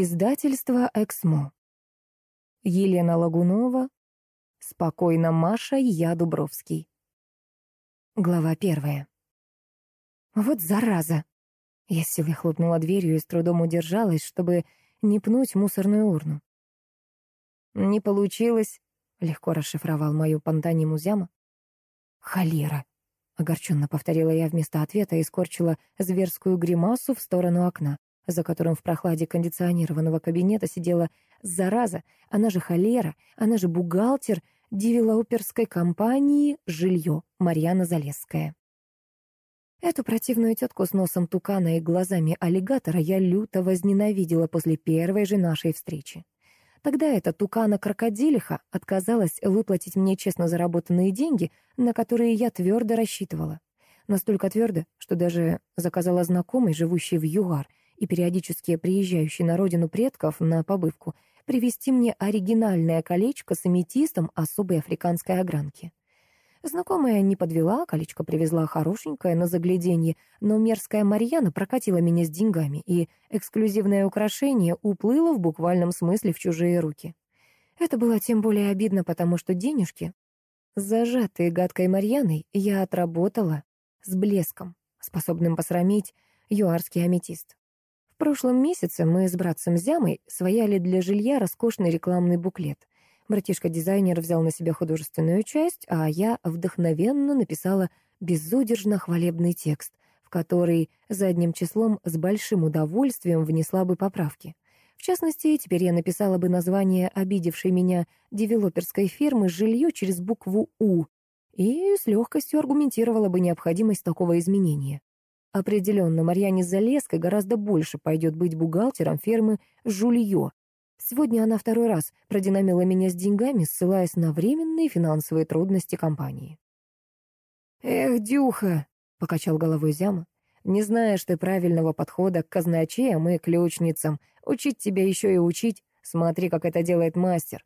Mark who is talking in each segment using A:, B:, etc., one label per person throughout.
A: Издательство «Эксмо». Елена Лагунова. Спокойно, Маша, я Дубровский. Глава первая. Вот зараза. Я с силой хлопнула дверью и с трудом удержалась, чтобы не пнуть мусорную урну. «Не получилось», — легко расшифровал мою пантониму Зяма. «Холера», — огорченно повторила я вместо ответа и скорчила зверскую гримасу в сторону окна за которым в прохладе кондиционированного кабинета сидела зараза, она же холера, она же бухгалтер девелоперской компании «Жилье» Марьяна Залесская. Эту противную тетку с носом тукана и глазами аллигатора я люто возненавидела после первой же нашей встречи. Тогда эта тукана-крокодилиха отказалась выплатить мне честно заработанные деньги, на которые я твердо рассчитывала. Настолько твердо, что даже заказала знакомой, живущей в ЮАР, и периодически приезжающий на родину предков на побывку, привезти мне оригинальное колечко с аметистом особой африканской огранки. Знакомая не подвела, колечко привезла хорошенькое на загляденье, но мерзкая Марьяна прокатила меня с деньгами, и эксклюзивное украшение уплыло в буквальном смысле в чужие руки. Это было тем более обидно, потому что денежки, зажатые гадкой Марьяной, я отработала с блеском, способным посрамить юарский аметист прошлом месяце мы с братцем Зямой свояли для жилья роскошный рекламный буклет. Братишка-дизайнер взял на себя художественную часть, а я вдохновенно написала безудержно хвалебный текст, в который задним числом с большим удовольствием внесла бы поправки. В частности, теперь я написала бы название обидевшей меня девелоперской фирмы «Жилье» через букву «У» и с легкостью аргументировала бы необходимость такого изменения. Определенно, Марьяне Залеской гораздо больше пойдет быть бухгалтером фермы «Жулье». Сегодня она второй раз продинамила меня с деньгами, ссылаясь на временные финансовые трудности компании. «Эх, Дюха!» — покачал головой Зяма. «Не знаешь ты правильного подхода к казначеям и ключницам. Учить тебя еще и учить. Смотри, как это делает мастер.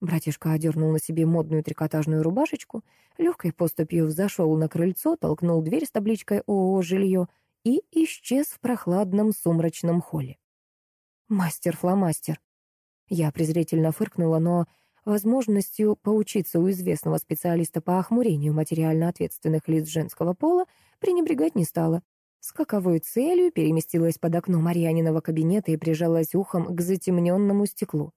A: Братишка одернул на себе модную трикотажную рубашечку, легкой поступью взошел на крыльцо, толкнул дверь с табличкой ООО «Жилье» и исчез в прохладном сумрачном холле. «Мастер-фломастер!» Я презрительно фыркнула, но возможностью поучиться у известного специалиста по охмурению материально ответственных лиц женского пола пренебрегать не стала. С каковой целью переместилась под окно Марьяниного кабинета и прижалась ухом к затемненному стеклу.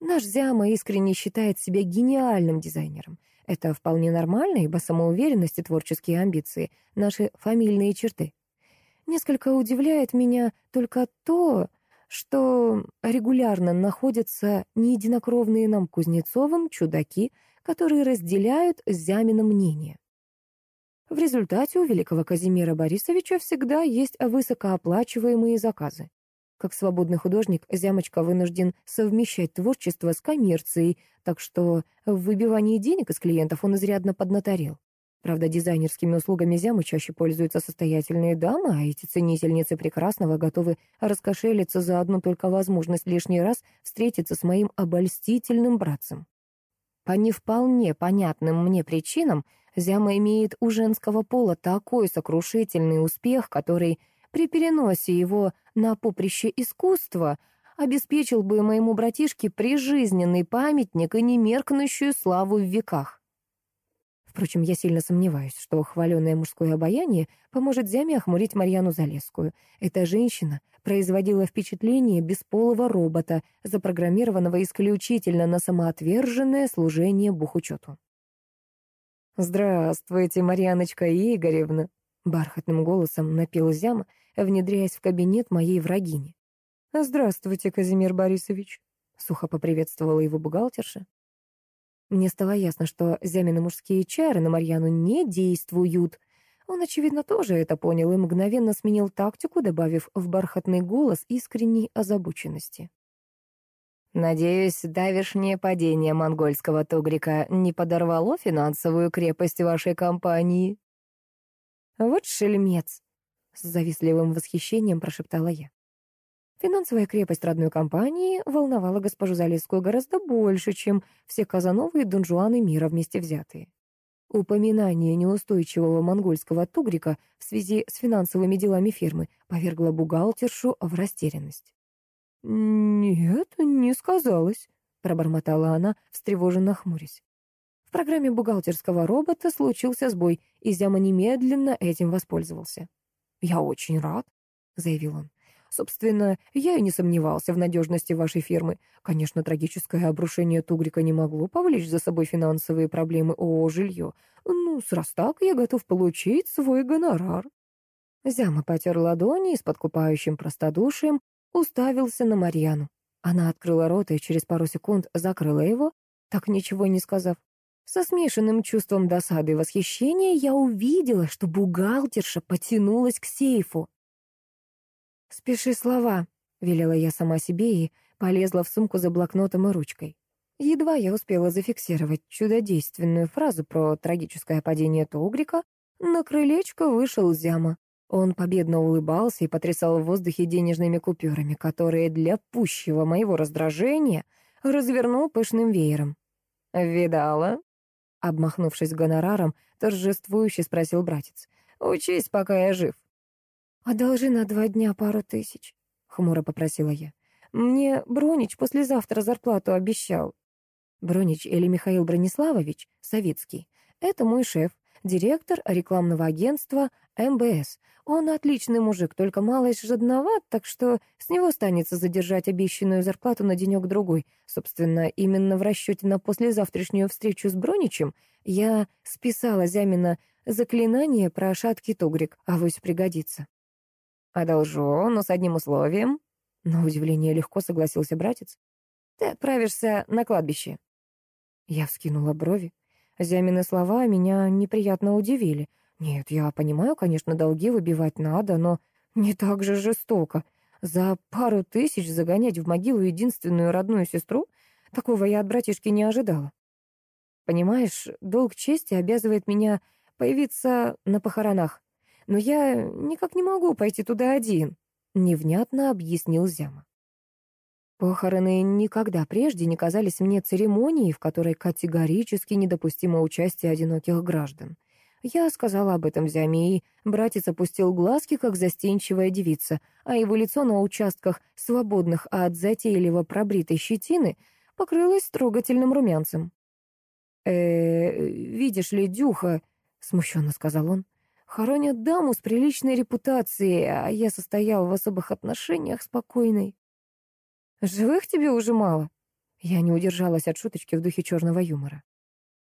A: Наш Зяма искренне считает себя гениальным дизайнером. Это вполне нормально, ибо самоуверенность и творческие амбиции — наши фамильные черты. Несколько удивляет меня только то, что регулярно находятся неединокровные нам Кузнецовым чудаки, которые разделяют Зямина мнение. В результате у великого Казимира Борисовича всегда есть высокооплачиваемые заказы. Как свободный художник, Зямочка вынужден совмещать творчество с коммерцией, так что в выбивании денег из клиентов он изрядно поднаторел. Правда, дизайнерскими услугами Зямы чаще пользуются состоятельные дамы, а эти ценительницы прекрасного готовы раскошелиться за одну только возможность лишний раз встретиться с моим обольстительным братцем. По не вполне понятным мне причинам Зяма имеет у женского пола такой сокрушительный успех, который при переносе его на поприще искусства обеспечил бы моему братишке прижизненный памятник и немеркнущую славу в веках. Впрочем, я сильно сомневаюсь, что хваленое мужское обаяние поможет Зяме охмурить Марьяну Залесскую. Эта женщина производила впечатление бесполого робота, запрограммированного исключительно на самоотверженное служение бухучету. «Здравствуйте, Марьяночка Игоревна!» Бархатным голосом напел Зяма, внедряясь в кабинет моей врагини. «Здравствуйте, Казимир Борисович», — сухо поприветствовала его бухгалтерша. Мне стало ясно, что Зямины мужские чары на Марьяну не действуют. Он, очевидно, тоже это понял и мгновенно сменил тактику, добавив в бархатный голос искренней озабоченности. «Надеюсь, давешнее падение монгольского тугрика не подорвало финансовую крепость вашей компании?» «Вот шельмец!» — с завистливым восхищением прошептала я. Финансовая крепость родной компании волновала госпожу Залесскую гораздо больше, чем все Казановы и Донжуаны мира вместе взятые. Упоминание неустойчивого монгольского тугрика в связи с финансовыми делами фирмы повергло бухгалтершу в растерянность. «Нет, не сказалось», — пробормотала она, встревоженно хмурясь. В программе бухгалтерского робота случился сбой, и Зяма немедленно этим воспользовался. «Я очень рад», — заявил он. «Собственно, я и не сомневался в надежности вашей фирмы. Конечно, трагическое обрушение Тугрика не могло повлечь за собой финансовые проблемы ООО «Жилье». Ну, раз так, я готов получить свой гонорар». Зяма потер ладони и с подкупающим простодушием уставился на Марьяну. Она открыла рот и через пару секунд закрыла его, так ничего не сказав. Со смешанным чувством досады и восхищения я увидела, что бухгалтерша потянулась к сейфу. «Спеши слова», — велела я сама себе и полезла в сумку за блокнотом и ручкой. Едва я успела зафиксировать чудодейственную фразу про трагическое падение Тогрика, на крылечко вышел Зяма. Он победно улыбался и потрясал в воздухе денежными купюрами, которые для пущего моего раздражения развернул пышным веером. «Видала?» Обмахнувшись гонораром, торжествующе спросил братец. «Учись, пока я жив». «Одолжи на два дня пару тысяч», — хмуро попросила я. «Мне Бронич послезавтра зарплату обещал». Бронич или Михаил Брониславович, советский, это мой шеф, директор рекламного агентства МБС. Он отличный мужик, только малость жадноват, так что с него станется задержать обещанную зарплату на денек-другой. Собственно, именно в расчете на послезавтрашнюю встречу с Броничем я списала Зямина заклинание про шаткий тугрик, авось пригодится. «Одолжу, но с одним условием». На удивление легко согласился братец. «Ты отправишься на кладбище». Я вскинула брови. Зямины слова меня неприятно удивили. Нет, я понимаю, конечно, долги выбивать надо, но не так же жестоко. За пару тысяч загонять в могилу единственную родную сестру? Такого я от братишки не ожидала. Понимаешь, долг чести обязывает меня появиться на похоронах. Но я никак не могу пойти туда один, — невнятно объяснил Зяма. Похороны никогда прежде не казались мне церемонией, в которой категорически недопустимо участие одиноких граждан. Я сказала об этом Зяме, и братец опустил глазки, как застенчивая девица, а его лицо на участках, свободных от затейливо пробритой щетины, покрылось трогательным румянцем. э, видишь ли, Дюха», — смущенно сказал он, — «хоронят даму с приличной репутацией, а я состоял в особых отношениях спокойной». «Живых тебе уже мало?» Я не удержалась от шуточки в духе черного юмора.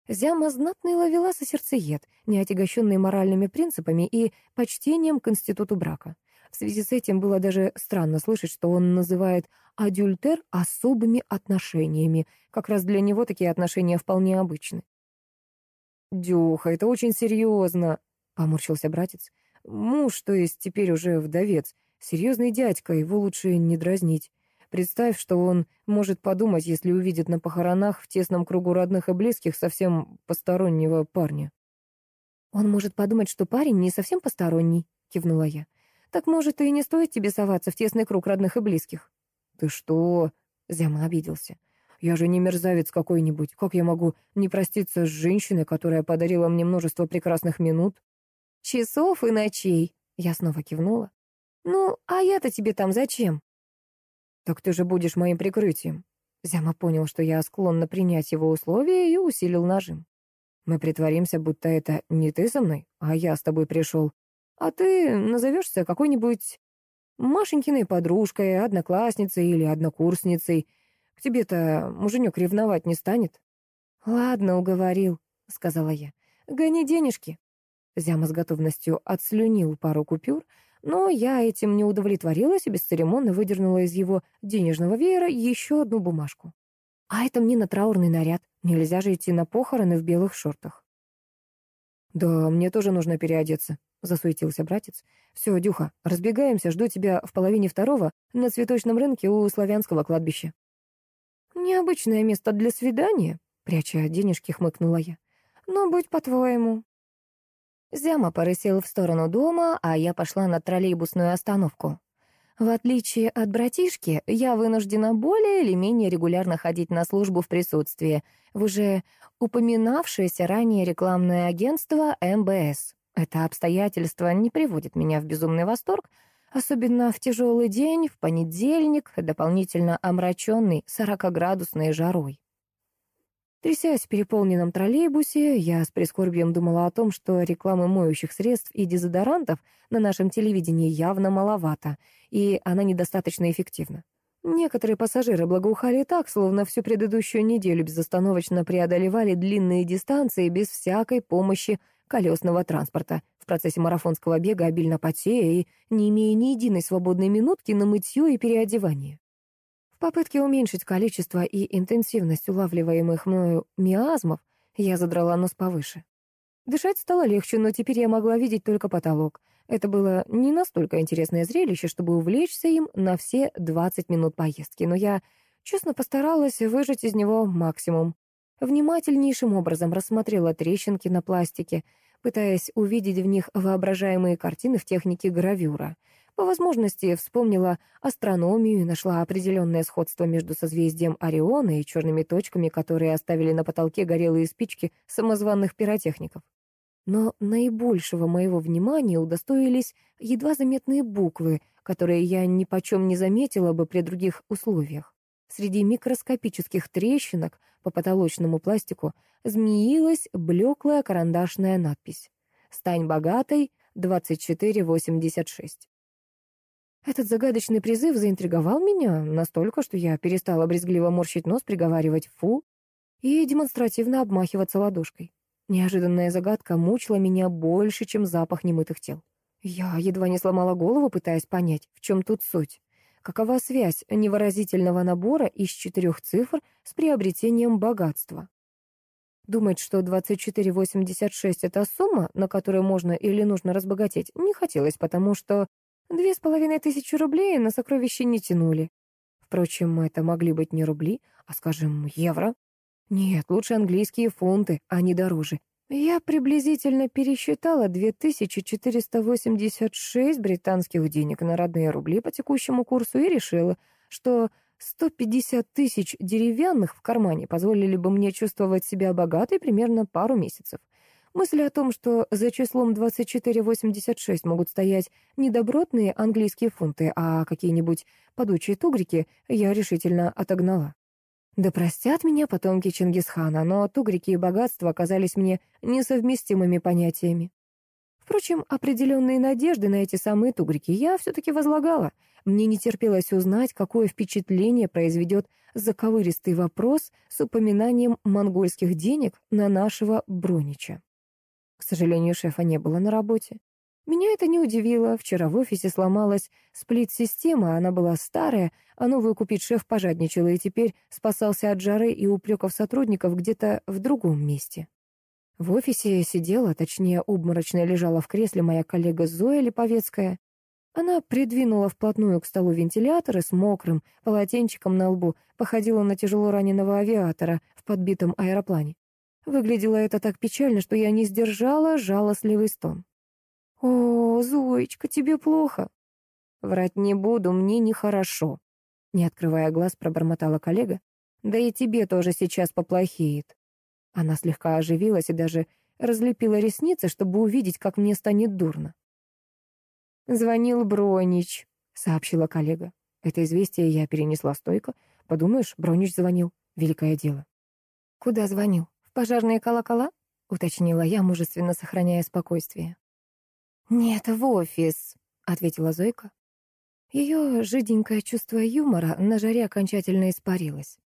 A: Зяма знатный ловелас и сердцеед, не отягощенный моральными принципами и почтением к институту брака. В связи с этим было даже странно слышать, что он называет адюльтер особыми отношениями. Как раз для него такие отношения вполне обычны. «Дюха, это очень серьезно», — поморщился братец. «Муж, то есть теперь уже вдовец, серьезный дядька, его лучше не дразнить. Представь, что он может подумать, если увидит на похоронах в тесном кругу родных и близких совсем постороннего парня. «Он может подумать, что парень не совсем посторонний», — кивнула я. «Так, может, и не стоит тебе соваться в тесный круг родных и близких?» «Ты что?» — Зяма обиделся. «Я же не мерзавец какой-нибудь. Как я могу не проститься с женщиной, которая подарила мне множество прекрасных минут?» «Часов и ночей», — я снова кивнула. «Ну, а я-то тебе там зачем?» «Так ты же будешь моим прикрытием». Зяма понял, что я склонна принять его условия и усилил нажим. «Мы притворимся, будто это не ты со мной, а я с тобой пришел. А ты назовешься какой-нибудь Машенькиной подружкой, одноклассницей или однокурсницей. К тебе-то муженек ревновать не станет». «Ладно, уговорил», — сказала я. «Гони денежки». Зяма с готовностью отслюнил пару купюр, но я этим не удовлетворилась и бесцеремонно выдернула из его денежного веера еще одну бумажку. А это мне на траурный наряд. Нельзя же идти на похороны в белых шортах. «Да, мне тоже нужно переодеться», — засуетился братец. «Все, Дюха, разбегаемся, жду тебя в половине второго на цветочном рынке у славянского кладбища». «Необычное место для свидания», — пряча денежки, хмыкнула я. «Но будь по-твоему». Зяма порысил в сторону дома, а я пошла на троллейбусную остановку. В отличие от братишки, я вынуждена более или менее регулярно ходить на службу в присутствии в уже упоминавшееся ранее рекламное агентство МБС. Это обстоятельство не приводит меня в безумный восторг, Особенно в тяжелый день, в понедельник, дополнительно омраченный 40-градусной жарой. Трясясь в переполненном троллейбусе, я с прискорбием думала о том, что рекламы моющих средств и дезодорантов на нашем телевидении явно маловато, и она недостаточно эффективна. Некоторые пассажиры благоухали так, словно всю предыдущую неделю безостановочно преодолевали длинные дистанции без всякой помощи колесного транспорта, в процессе марафонского бега обильно потея и не имея ни единой свободной минутки на мытье и переодевание. В попытке уменьшить количество и интенсивность улавливаемых мною миазмов я задрала нос повыше. Дышать стало легче, но теперь я могла видеть только потолок. Это было не настолько интересное зрелище, чтобы увлечься им на все 20 минут поездки, но я честно постаралась выжать из него максимум. Внимательнейшим образом рассмотрела трещинки на пластике, пытаясь увидеть в них воображаемые картины в технике гравюра — по возможности вспомнила астрономию и нашла определенное сходство между созвездием Ориона и черными точками, которые оставили на потолке горелые спички самозванных пиротехников. Но наибольшего моего внимания удостоились едва заметные буквы, которые я ни почем не заметила бы при других условиях. Среди микроскопических трещинок по потолочному пластику змеилась блеклая карандашная надпись «Стань богатой, 2486». Этот загадочный призыв заинтриговал меня настолько, что я перестала брезгливо морщить нос, приговаривать «фу» и демонстративно обмахиваться ладошкой. Неожиданная загадка мучила меня больше, чем запах немытых тел. Я едва не сломала голову, пытаясь понять, в чем тут суть. Какова связь невыразительного набора из четырех цифр с приобретением богатства? Думать, что 2486 — это сумма, на которую можно или нужно разбогатеть, не хотелось, потому что Две с половиной тысячи рублей на сокровище не тянули. Впрочем, это могли быть не рубли, а, скажем, евро. Нет, лучше английские фунты, а не дороже. Я приблизительно пересчитала 2486 британских денег на родные рубли по текущему курсу и решила, что 150 тысяч деревянных в кармане позволили бы мне чувствовать себя богатой примерно пару месяцев. Мысль о том, что за числом 2486 могут стоять не добротные английские фунты, а какие-нибудь подучие тугрики, я решительно отогнала. Да простят меня потомки Чингисхана, но тугрики и богатство оказались мне несовместимыми понятиями. Впрочем, определенные надежды на эти самые тугрики я все-таки возлагала. Мне не терпелось узнать, какое впечатление произведет заковыристый вопрос с упоминанием монгольских денег на нашего Бронича. К сожалению, шефа не было на работе. Меня это не удивило. Вчера в офисе сломалась сплит-система, она была старая, а новую купить шеф пожадничал и теперь спасался от жары и упреков сотрудников где-то в другом месте. В офисе сидела, точнее, обморочно лежала в кресле моя коллега Зоя Липовецкая. Она придвинула вплотную к столу вентилятор и с мокрым полотенчиком на лбу походила на тяжело раненого авиатора в подбитом аэроплане. Выглядело это так печально, что я не сдержала жалостливый стон. «О, Зоечка, тебе плохо?» «Врать не буду, мне нехорошо», — не открывая глаз, пробормотала коллега. «Да и тебе тоже сейчас поплохеет». Она слегка оживилась и даже разлепила ресницы, чтобы увидеть, как мне станет дурно. «Звонил Бронич», — сообщила коллега. Это известие я перенесла стойко. Подумаешь, Бронич звонил. Великое дело. «Куда звонил?» «Пожарные колокола?» — уточнила я, мужественно сохраняя спокойствие. «Нет, в офис», — ответила Зойка. Ее жиденькое чувство юмора на жаре окончательно испарилось.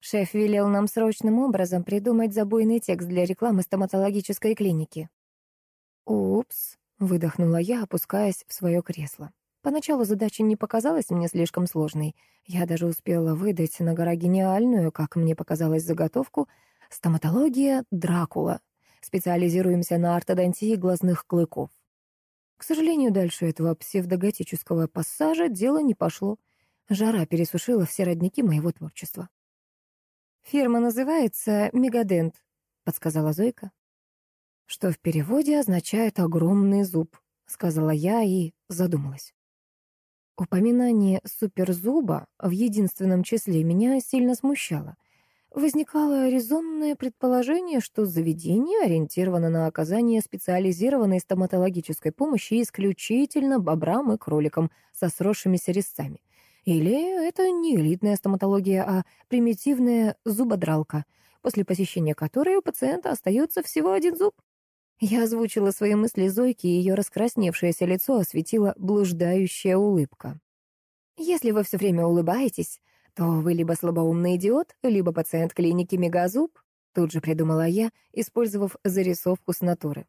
A: Шеф велел нам срочным образом придумать забойный текст для рекламы стоматологической клиники. «Упс», — выдохнула я, опускаясь в свое кресло. Поначалу задача не показалась мне слишком сложной. Я даже успела выдать на гора гениальную, как мне показалось, заготовку — Стоматология Дракула. Специализируемся на ортодонтии глазных клыков. К сожалению, дальше этого псевдоготического пассажа дело не пошло. Жара пересушила все родники моего творчества. «Фирма называется Мегадент», — подсказала Зойка. «Что в переводе означает «огромный зуб», — сказала я и задумалась. Упоминание суперзуба в единственном числе меня сильно смущало — возникало резонное предположение, что заведение ориентировано на оказание специализированной стоматологической помощи исключительно бобрам и кроликам со сросшимися резцами. Или это не элитная стоматология, а примитивная зубодралка, после посещения которой у пациента остается всего один зуб. Я озвучила свои мысли Зойке, и ее раскрасневшееся лицо осветила блуждающая улыбка. «Если вы все время улыбаетесь, то вы либо слабоумный идиот, либо пациент клиники Мегазуб», тут же придумала я, использовав зарисовку с натуры.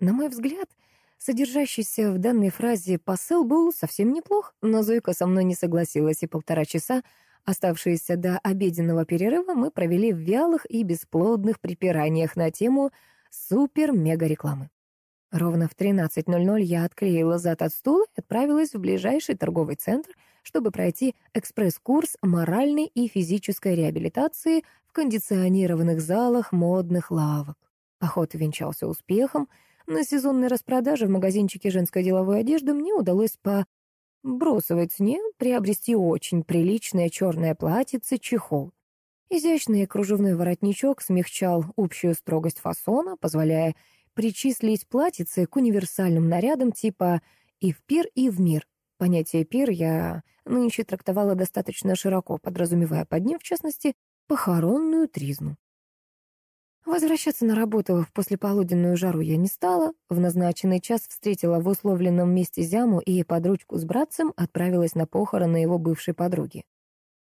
A: На мой взгляд, содержащийся в данной фразе посыл был совсем неплох, но Зойка со мной не согласилась, и полтора часа, оставшиеся до обеденного перерыва, мы провели в вялых и бесплодных припираниях на тему супер-мега-рекламы. Ровно в 13.00 я отклеила зад от стула и отправилась в ближайший торговый центр, чтобы пройти экспресс-курс моральной и физической реабилитации в кондиционированных залах модных лавок. Поход венчался успехом. На сезонной распродаже в магазинчике женской деловой одежды мне удалось по бросовой цене приобрести очень приличное черное платьице чехол. Изящный кружевной воротничок смягчал общую строгость фасона, позволяя причислить платьице к универсальным нарядам типа «и в пир, и в мир». Понятие «пир» я нынче трактовала достаточно широко, подразумевая под ним, в частности, похоронную тризну. Возвращаться на работу в послеполуденную жару я не стала. В назначенный час встретила в условленном месте Зяму и под ручку с братцем отправилась на похороны его бывшей подруги.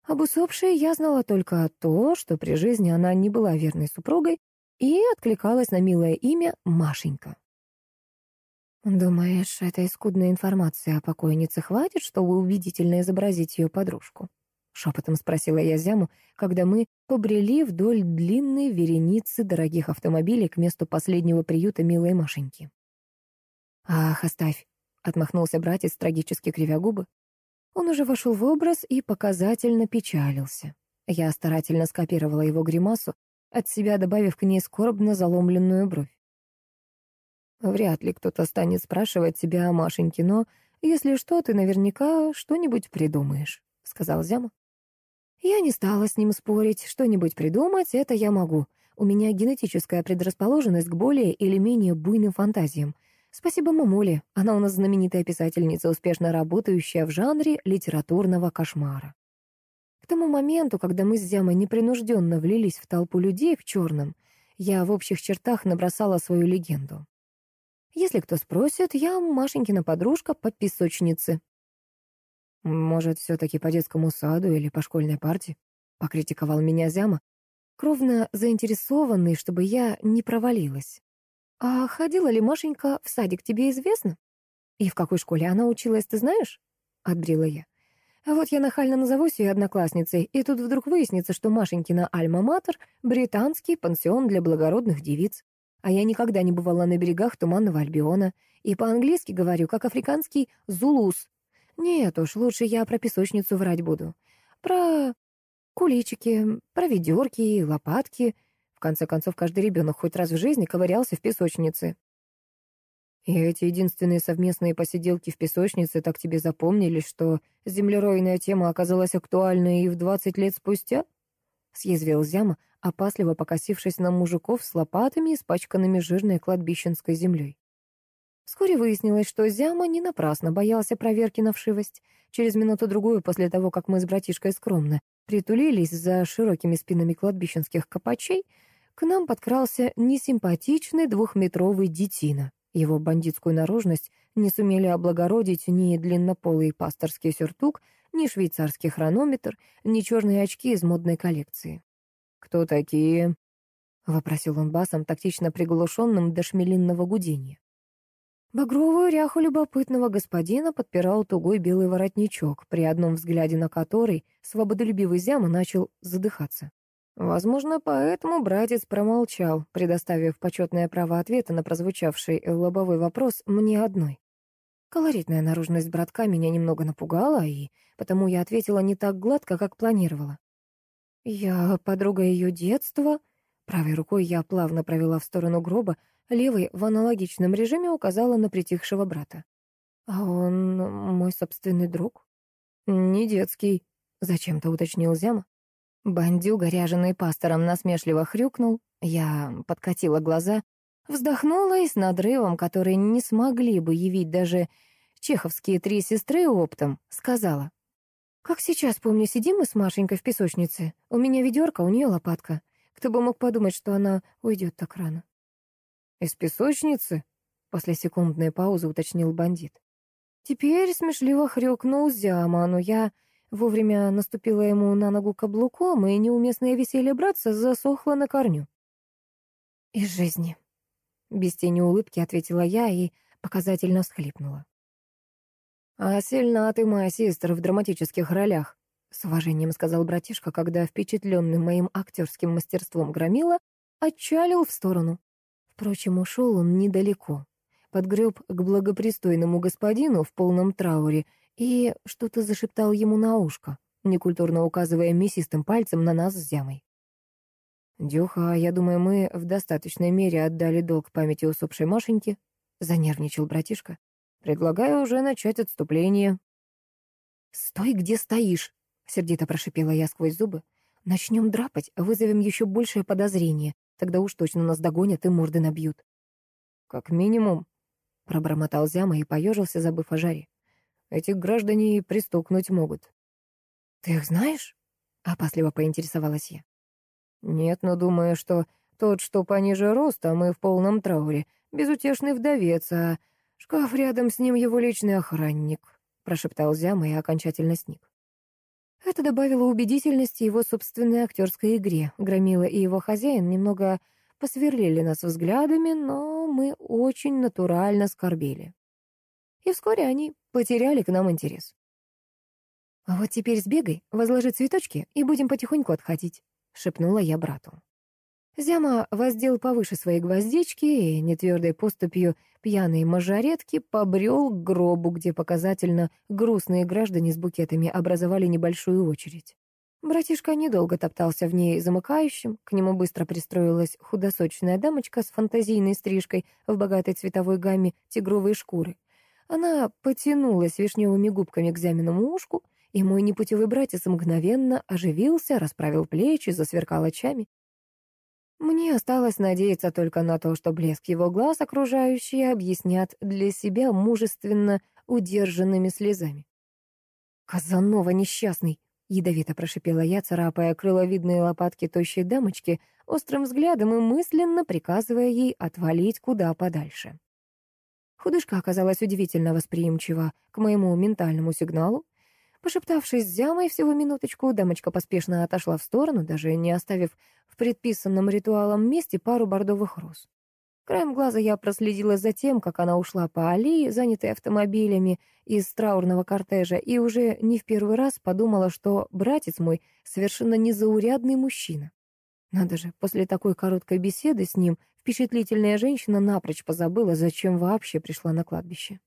A: Об усопшей я знала только то, что при жизни она не была верной супругой и откликалась на милое имя Машенька. «Думаешь, этой скудной информации о покойнице хватит, чтобы убедительно изобразить ее подружку?» — шепотом спросила я Зяму, когда мы побрели вдоль длинной вереницы дорогих автомобилей к месту последнего приюта милой Машеньки. «Ах, оставь!» — отмахнулся братец, трагически кривя губы. Он уже вошел в образ и показательно печалился. Я старательно скопировала его гримасу, от себя добавив к ней скорбно заломленную бровь. Вряд ли кто-то станет спрашивать тебя о Машеньке, но, если что, ты наверняка что-нибудь придумаешь, — сказал Зяма. Я не стала с ним спорить, что-нибудь придумать — это я могу. У меня генетическая предрасположенность к более или менее буйным фантазиям. Спасибо мамуле, она у нас знаменитая писательница, успешно работающая в жанре литературного кошмара. К тому моменту, когда мы с Зямой непринужденно влились в толпу людей в черном, я в общих чертах набросала свою легенду. Если кто спросит, я Машенькина подружка по песочнице. Может, все-таки по детскому саду или по школьной парте? Покритиковал меня Зяма, кровно заинтересованный, чтобы я не провалилась. А ходила ли Машенька в садик, тебе известно? И в какой школе она училась, ты знаешь? Отбрила я. А вот я нахально назовусь ее одноклассницей, и тут вдруг выяснится, что Машенькина альма-матер — британский пансион для благородных девиц. А я никогда не бывала на берегах Туманного Альбиона, и по-английски говорю, как африканский «зулус». Нет уж, лучше я про песочницу врать буду. Про куличики, про ведерки и лопатки. В конце концов, каждый ребенок хоть раз в жизни ковырялся в песочнице. И эти единственные совместные посиделки в песочнице так тебе запомнились, что землеройная тема оказалась актуальной и в двадцать лет спустя? Съязвил Зяма, опасливо покосившись на мужиков с лопатами, испачканными жирной кладбищенской землей. Вскоре выяснилось, что Зяма не напрасно боялся проверки на вшивость. Через минуту-другую после того, как мы с братишкой скромно притулились за широкими спинами кладбищенских копачей, к нам подкрался несимпатичный двухметровый детина. Его бандитскую наружность не сумели облагородить ни длиннополый пасторский сюртук, ни швейцарский хронометр, ни черные очки из модной коллекции. «Кто такие?» — вопросил он басом, тактично приглушенным до шмелинного гудения. Багровую ряху любопытного господина подпирал тугой белый воротничок, при одном взгляде на который свободолюбивый зяма начал задыхаться. Возможно, поэтому братец промолчал, предоставив почетное право ответа на прозвучавший лобовой вопрос мне одной. Колоритная наружность братка меня немного напугала, и потому я ответила не так гладко, как планировала. Я подруга ее детства. Правой рукой я плавно провела в сторону гроба, левой в аналогичном режиме указала на притихшего брата. А он мой собственный друг? Не детский, зачем-то уточнил Зяма. Бандюга, ряженый пастором, насмешливо хрюкнул. Я подкатила глаза, вздохнула и с надрывом, который не смогли бы явить даже чеховские три сестры оптом, сказала. «Как сейчас, помню, сидим мы с Машенькой в песочнице. У меня ведерко, у нее лопатка. Кто бы мог подумать, что она уйдет так рано?»
B: «Из песочницы?» — после секундной паузы уточнил бандит.
A: Теперь смешливо хрюкнул Зяма, но я вовремя наступила ему на ногу каблуком, и неуместное веселье братца засохло на корню. «Из жизни», — без тени улыбки ответила я и показательно всхлипнула.
B: «А сильна ты, моя сестра, в драматических ролях», — с уважением сказал братишка, когда, впечатленный моим актерским мастерством громила, отчалил в сторону. Впрочем, ушел он недалеко, подгреб к благопристойному господину в полном трауре и что-то зашептал ему на ушко, некультурно указывая мясистым пальцем на нас с Зямой. «Дюха, я думаю, мы в достаточной мере отдали долг памяти усопшей Машеньки», — занервничал братишка. «Предлагаю уже начать отступление».
A: «Стой, где стоишь!» — сердито прошипела я сквозь зубы. «Начнем драпать, вызовем еще большее подозрение. Тогда уж точно нас догонят и морды набьют».
B: «Как минимум», — пробормотал Зяма и поежился, забыв о жаре. «Этих граждане и пристукнуть могут».
A: «Ты их знаешь?» — опасливо поинтересовалась я.
B: «Нет, но думаю, что тот, что пониже ростом и в полном трауре, безутешный вдовец, а шкаф рядом с ним его личный охранник», — прошептал Зяма и окончательно сник.
A: Это добавило убедительности его собственной актерской игре. Громила и его хозяин немного посверлили нас взглядами, но мы очень натурально скорбели. И вскоре они потеряли к нам интерес. «А вот теперь сбегай, возложи цветочки, и будем потихоньку отходить», — шепнула я брату. Зяма воздел повыше свои гвоздички и нетвердой поступью пьяной мажоретки побрел к гробу, где показательно грустные граждане с букетами образовали небольшую очередь. Братишка недолго топтался в ней замыкающим, к нему быстро пристроилась худосочная дамочка с фантазийной стрижкой в богатой цветовой гамме тигровой шкуры. Она потянулась вишневыми губками к зяминому ушку, и мой непутевый братец мгновенно оживился, расправил плечи, засверкал очами. Мне осталось надеяться только на то, что блеск его глаз окружающие объяснят для себя мужественно удержанными слезами. «Казанова несчастный!» — ядовито прошипела я, царапая крыловидные лопатки тощей дамочки, острым взглядом и мысленно приказывая ей отвалить куда подальше. Худышка оказалась удивительно восприимчива к моему ментальному сигналу. Пошептавшись с Зямой всего минуточку, дамочка поспешно отошла в сторону, даже не оставив в предписанном ритуалом месте пару бордовых роз. Краем глаза я проследила за тем, как она ушла по аллее, занятой автомобилями из траурного кортежа, и уже не в первый раз подумала, что братец мой совершенно незаурядный мужчина. Надо же, после такой короткой беседы с ним впечатлительная женщина напрочь позабыла, зачем вообще пришла на кладбище.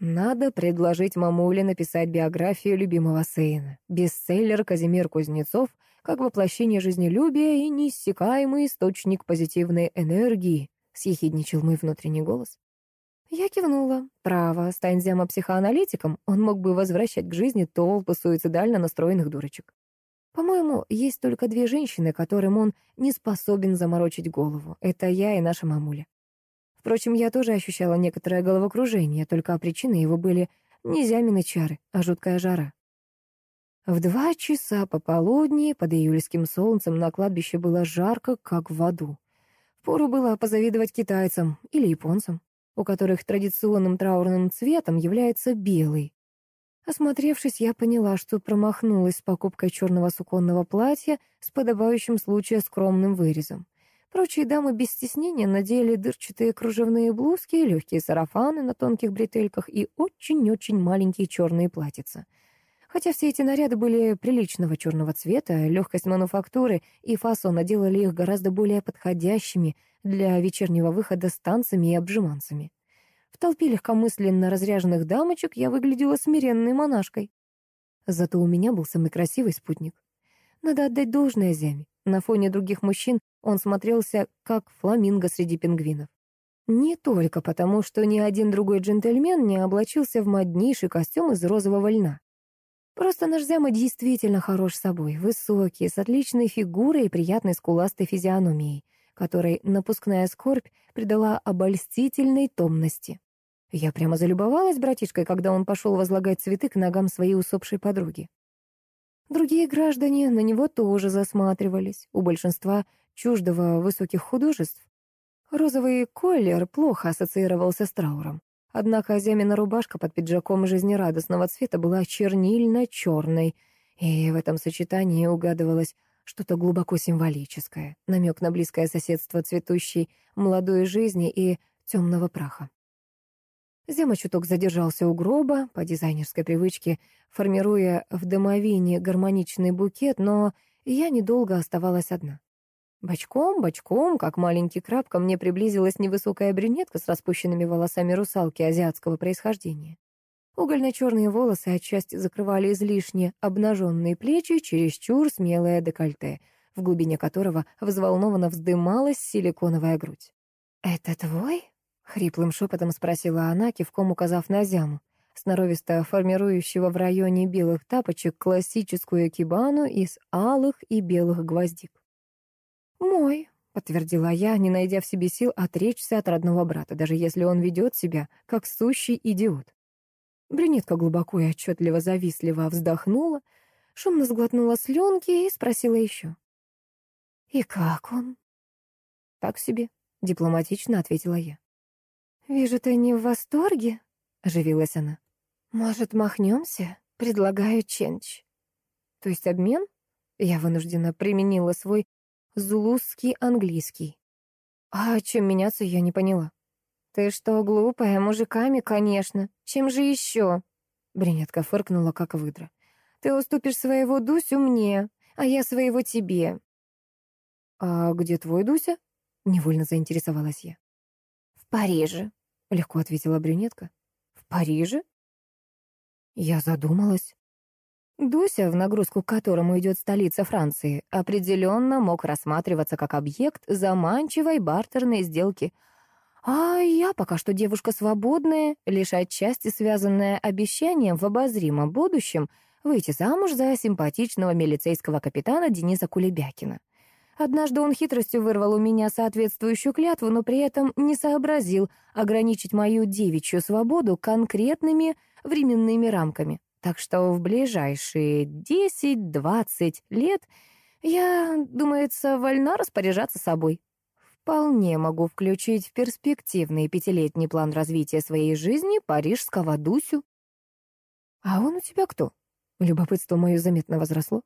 A: Надо предложить мамуле написать биографию любимого Сейна. Бестселлер Казимир Кузнецов как воплощение жизнелюбия и неиссякаемый источник позитивной энергии, съехидничал мой внутренний голос. Я кивнула. Право, стань Зяма психоаналитиком, он мог бы возвращать к жизни толпы суицидально настроенных дурочек. По-моему, есть только две женщины, которым он не способен заморочить голову. Это я и наша мамуля. Впрочем, я тоже ощущала некоторое головокружение, только причины его были не зямины чары, а жуткая жара. В два часа пополудни под июльским солнцем на кладбище было жарко, как в аду. Впору было позавидовать китайцам или японцам, у которых традиционным траурным цветом является белый. Осмотревшись, я поняла, что промахнулась с покупкой черного суконного платья с подобающим случая скромным вырезом. Прочие дамы без стеснения надели дырчатые кружевные блузки, легкие сарафаны на тонких бретельках и очень-очень маленькие черные платьица. Хотя все эти наряды были приличного черного цвета, легкость мануфактуры и фасона делали их гораздо более подходящими для вечернего выхода с танцами и обжиманцами. В толпе легкомысленно разряженных дамочек я выглядела смиренной монашкой. Зато у меня был самый красивый спутник. Надо отдать должное Зяме. На фоне других мужчин он смотрелся как фламинго среди пингвинов. Не только потому, что ни один другой джентльмен не облачился в моднейший костюм из розового льна.
B: Просто наш Зяма действительно хорош собой, высокий, с отличной фигурой и приятной скуластой физиономией, которой напускная скорбь придала обольстительной томности. Я прямо залюбовалась братишкой, когда он пошел возлагать цветы к ногам своей усопшей подруги. Другие граждане на него тоже засматривались. У большинства чуждого высоких художеств розовый колер плохо ассоциировался с трауром. Однако Зямина рубашка под пиджаком жизнерадостного цвета была чернильно-черной, и в этом сочетании угадывалось что-то глубоко символическое, намек на близкое соседство цветущей молодой жизни и темного праха. Зема чуток задержался у гроба, по дизайнерской привычке, формируя в домовине гармоничный букет, но я недолго оставалась одна. Бочком, бочком, как маленький краб, ко мне приблизилась невысокая брюнетка с распущенными волосами русалки азиатского происхождения. Угольно-черные волосы отчасти закрывали излишне обнаженные плечи, чересчур смелое декольте, в глубине которого взволнованно вздымалась силиконовая грудь. «Это твой?» — хриплым шепотом спросила она, кивком указав на зяму, сноровисто формирующего в районе белых тапочек классическую кибану из алых и белых гвоздик. «Мой», — подтвердила я, не найдя в себе сил отречься от родного брата, даже если он ведет себя как сущий идиот. Брюнетка глубоко и отчетливо завистливо вздохнула, шумно сглотнула слюнки и спросила еще. «И как он?» «Так себе», — дипломатично ответила я. «Вижу, ты не в восторге», — оживилась она. «Может, махнемся? Предлагаю ченч». «То есть обмен?» Я вынуждена применила свой зулузский английский. А чем меняться, я не поняла. «Ты что, глупая? Мужиками, конечно. Чем же еще?» Бринетка фыркнула, как выдра. «Ты уступишь своего Дусю мне, а я своего тебе». «А где твой Дуся?» — невольно заинтересовалась я. «В Париже», — легко ответила брюнетка. «В Париже?» Я задумалась. Дуся, в нагрузку к которому идет столица Франции, определенно мог рассматриваться как объект заманчивой бартерной сделки. А я пока что девушка свободная, лишь отчасти связанная обещанием в обозримом будущем выйти замуж за симпатичного милицейского капитана Дениса Кулебякина. Однажды он хитростью вырвал у меня соответствующую клятву, но при этом не сообразил ограничить мою девичью свободу конкретными временными рамками. Так что в ближайшие 10-20 лет я, думается, вольна распоряжаться собой. Вполне могу включить в перспективный пятилетний план развития своей жизни парижского Дусю. А он у тебя кто? Любопытство мое заметно возросло.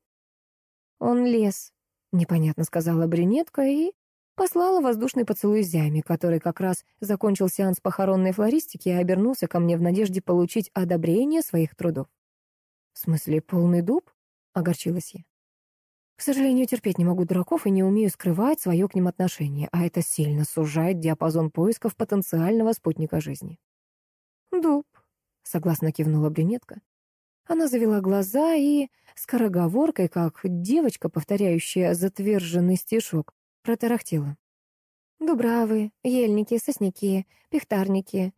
B: Он лес, непонятно сказала брюнетка и послала воздушный поцелуй Зяме, который как раз закончил сеанс похоронной флористики и обернулся ко мне в надежде получить одобрение своих трудов. «В смысле, полный дуб?» — огорчилась я. «К сожалению, терпеть не могу дураков и не умею скрывать свое к ним отношение, а это сильно сужает диапазон поисков потенциального спутника жизни». «Дуб», — согласно кивнула брюнетка. Она завела глаза и, скороговоркой, как девочка, повторяющая затверженный стишок, протарахтела. Дубравы, ельники, сосняки, пихтарники,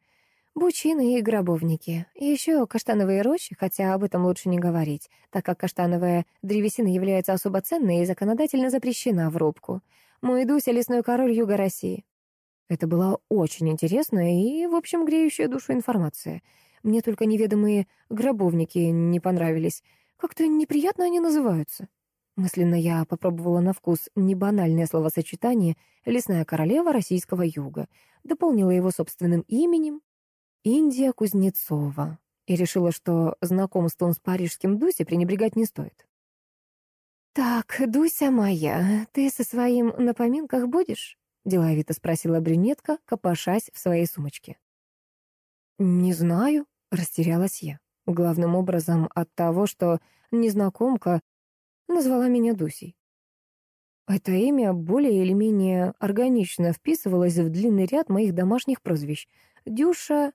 B: Бучины и гробовники. И еще каштановые рощи, хотя об этом лучше не говорить, так как каштановая древесина является особо ценной и законодательно запрещена в рубку. Мой Дуся — лесной король юга России. Это была очень интересная и, в общем, греющая душу информация. Мне только неведомые гробовники не понравились. Как-то неприятно они называются. Мысленно я попробовала на вкус небанальное словосочетание «лесная королева российского юга», дополнила его собственным именем, Индия Кузнецова, и решила, что знакомством с парижским Дуси пренебрегать не стоит. «Так, Дуся моя, ты со своим на поминках будешь?» — деловито спросила брюнетка, копошась в своей сумочке. «Не знаю», — растерялась я. Главным образом от того, что незнакомка назвала меня Дусей. Это имя более или менее органично вписывалось в длинный ряд моих домашних прозвищ. Дюша,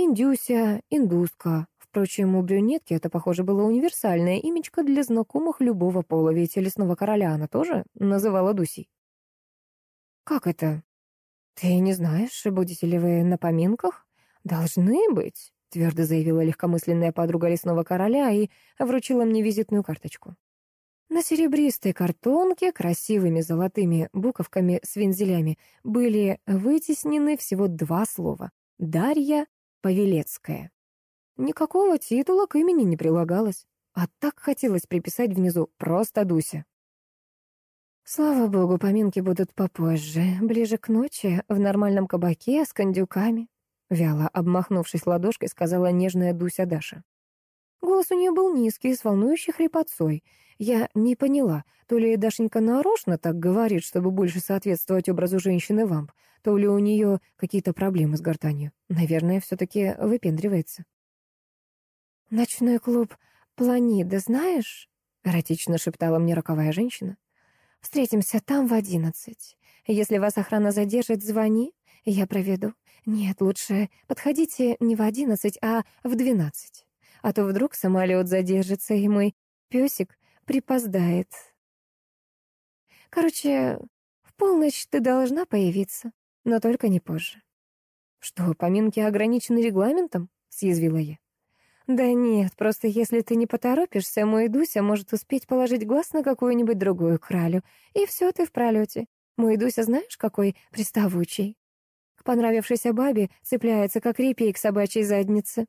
B: Индюся, индуска. Впрочем, у брюнетки это, похоже, было универсальное имечко для знакомых любого пола, ведь лесного короля она тоже называла Дусей. «Как это? Ты не знаешь, будете ли вы на поминках?» «Должны быть», — твердо заявила легкомысленная подруга лесного короля и вручила мне визитную карточку. На серебристой картонке красивыми золотыми буковками с вензелями были вытеснены всего два слова «Дарья Павелецкая». Никакого титула к имени не прилагалось, а так хотелось приписать внизу «Просто Дуся». Слава богу, поминки будут попозже, ближе к ночи, в нормальном кабаке с кондюками. Вяло обмахнувшись ладошкой, сказала нежная Дуся Даша. Голос у нее был низкий, с волнующей хрипотцой. Я не поняла, то ли Дашенька нарочно так говорит, чтобы больше соответствовать образу женщины-вамп, то ли у нее какие-то проблемы с гортанью. Наверное, все-таки выпендривается. «Ночной клуб Планида знаешь?» — эротично шептала мне роковая женщина. «Встретимся там в одиннадцать. Если вас охрана задержит, звони, я проведу. Нет, лучше подходите не в одиннадцать, а в двенадцать. А то вдруг самолет задержится, и мой песик припоздает. Короче, в полночь ты должна появиться, но только не позже. Что, поминки ограничены регламентом? Съязвила я. Да нет, просто если ты не поторопишься, мой Дуся может успеть положить глаз на какую-нибудь другую кралю, и все ты в пролете. Мой Дуся знаешь, какой приставучий? К понравившейся бабе цепляется, как репей к собачьей заднице.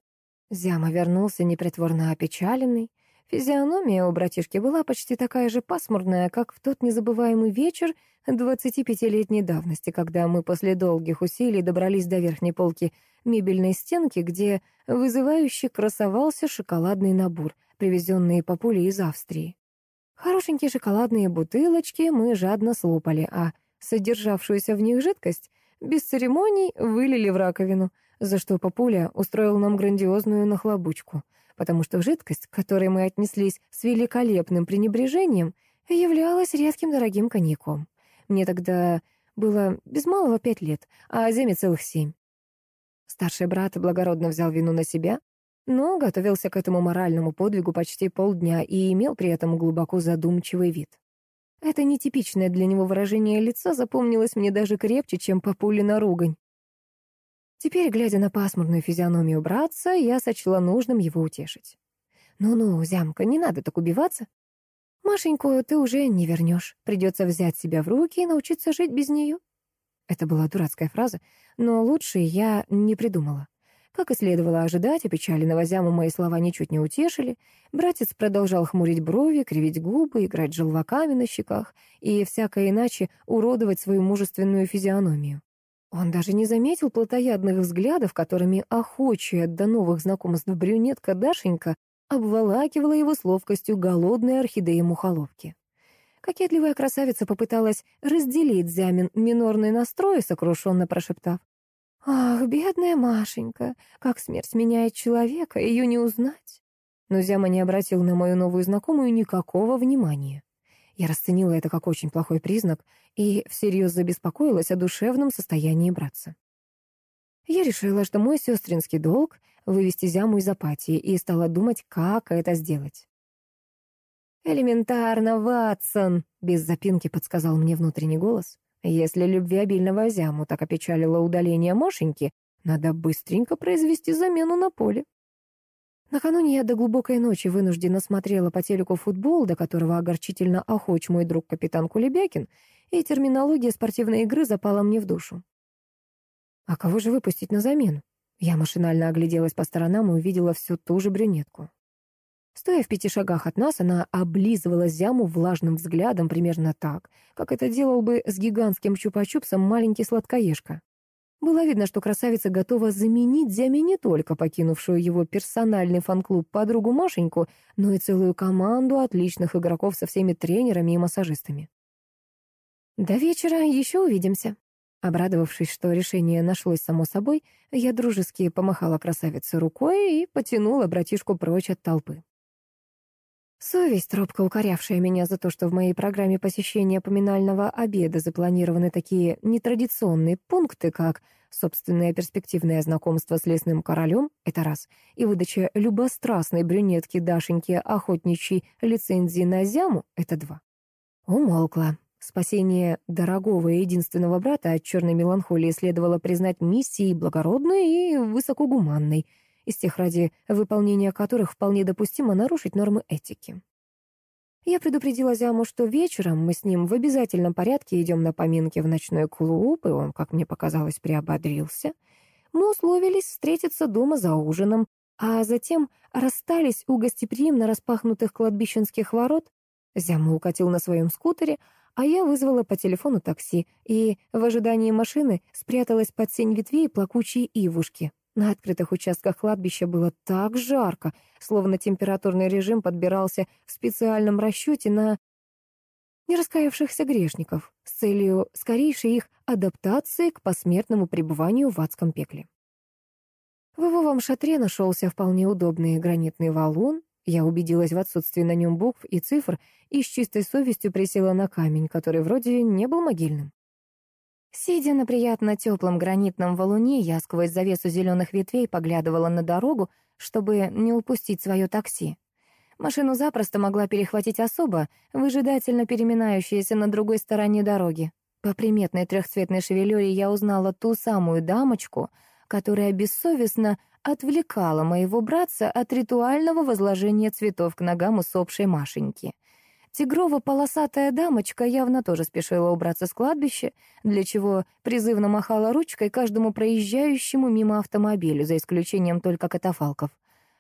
B: Зяма вернулся непритворно опечаленный. Физиономия у братишки была почти такая же пасмурная, как в тот незабываемый вечер 25-летней давности, когда мы после долгих усилий добрались до верхней полки мебельной стенки, где вызывающе красовался шоколадный набор, привезенный по пуле из Австрии. Хорошенькие шоколадные бутылочки мы жадно слопали, а содержавшуюся в них жидкость без церемоний вылили в раковину, за что папуля устроил нам грандиозную нахлобучку, потому что жидкость, к которой мы отнеслись с великолепным пренебрежением, являлась редким дорогим коньяком. Мне тогда было без малого пять лет, а Земе целых семь. Старший брат благородно взял вину на себя, но готовился к этому моральному подвигу почти полдня и имел при этом глубоко задумчивый вид. Это нетипичное для него выражение лица запомнилось мне даже крепче, чем папулина ругань. Теперь, глядя на пасмурную физиономию братца, я сочла нужным его утешить. «Ну-ну, зямка, не надо так убиваться. Машеньку ты уже не вернешь. Придется взять себя в руки и научиться жить без нее». Это была дурацкая фраза, но лучше я не придумала. Как и следовало ожидать, опечаленного зяму мои слова ничуть не утешили. Братец продолжал хмурить брови, кривить губы, играть желваками на щеках и всяко иначе уродовать свою мужественную физиономию. Он даже не заметил плотоядных взглядов, которыми охочая до новых знакомств брюнетка Дашенька обволакивала его с ловкостью голодной орхидеи мухоловки. Кокетливая красавица попыталась разделить Зямин минорный настрой, сокрушенно прошептав. «Ах, бедная Машенька, как смерть меняет человека, ее не узнать!» Но Зяма не обратил на мою новую знакомую никакого внимания. Я расценила это как очень плохой признак и всерьез забеспокоилась о душевном состоянии братца. Я решила, что мой сестринский долг — вывести Зяму из апатии, и стала думать, как это сделать. «Элементарно, Ватсон!» — без запинки подсказал мне внутренний голос. Если любвеобильного зяму так опечалило удаление Машеньки, надо быстренько произвести замену на поле. Накануне я до глубокой ночи вынуждена смотрела по телеку футбол, до которого огорчительно охоч мой друг капитан Кулебякин, и терминология спортивной игры запала мне в душу. А кого же выпустить на замену? Я машинально огляделась по сторонам и увидела всю ту же брюнетку. Стоя в пяти шагах от нас, она облизывала зяму влажным взглядом примерно так, как это делал бы с гигантским чупа-чупсом маленький сладкоежка. Было видно, что красавица готова заменить Зяме не только покинувшую его персональный фан-клуб подругу Машеньку, но и целую команду отличных игроков со всеми тренерами и массажистами. «До вечера еще увидимся». Обрадовавшись, что решение нашлось само собой, я дружески помахала красавице рукой и потянула братишку прочь от толпы. Совесть, робко укорявшая меня за то, что в моей программе посещения поминального обеда запланированы такие нетрадиционные пункты, как собственное перспективное знакомство с лесным королем, это раз, и выдача любострастной брюнетки Дашеньки охотничьей лицензии на зяму, это два. Умолкла. Спасение дорогого и единственного брата от черной меланхолии следовало признать миссией благородной и высокогуманной — из тех, ради выполнения которых вполне допустимо нарушить нормы этики. Я предупредила Зяму, что вечером мы с ним в обязательном порядке идем на поминки в ночной клуб, и он, как мне показалось, приободрился. Мы условились встретиться дома за ужином, а затем расстались у гостеприимно распахнутых кладбищенских ворот. Зяма укатил на своем скутере, а я вызвала по телефону такси и в ожидании машины спряталась под сень ветвей плакучей ивушки. На открытых участках кладбища было так жарко, словно температурный режим подбирался в специальном расчете на нераскаявшихся грешников с целью скорейшей их адаптации к посмертному пребыванию в адском пекле. В Ивовом шатре нашелся вполне удобный гранитный валун, я убедилась в отсутствии на нем букв и цифр и с чистой совестью присела на камень, который вроде не был могильным. Сидя на приятно теплом гранитном валуне, я сквозь завесу зеленых ветвей поглядывала на дорогу, чтобы не упустить свое такси. Машину запросто могла перехватить особа, выжидательно переминающаяся на другой стороне дороги. По приметной трехцветной шевелюре я узнала ту самую дамочку, которая бессовестно отвлекала моего братца от ритуального возложения цветов к ногам усопшей Машеньки. Тигрово-полосатая дамочка явно тоже спешила убраться с кладбища, для чего призывно махала ручкой каждому проезжающему мимо автомобилю, за исключением только катафалков.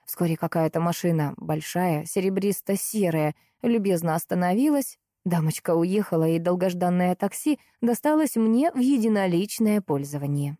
B: Вскоре какая-то машина, большая, серебристо-серая, любезно остановилась. Дамочка уехала, и долгожданное такси досталось мне в единоличное пользование.